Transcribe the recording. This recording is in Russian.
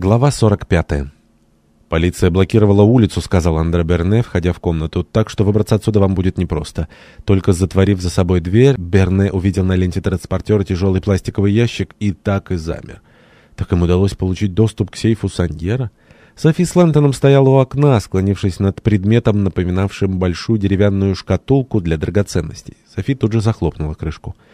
Глава 45. «Полиция блокировала улицу», — сказал Андре Берне, входя в комнату, «так что выбраться отсюда вам будет непросто». Только затворив за собой дверь, Берне увидел на ленте транспортера тяжелый пластиковый ящик и так и замер. Так им удалось получить доступ к сейфу Саньера. Софи с Лэнтоном стояла у окна, склонившись над предметом, напоминавшим большую деревянную шкатулку для драгоценностей. Софи тут же захлопнула крышку.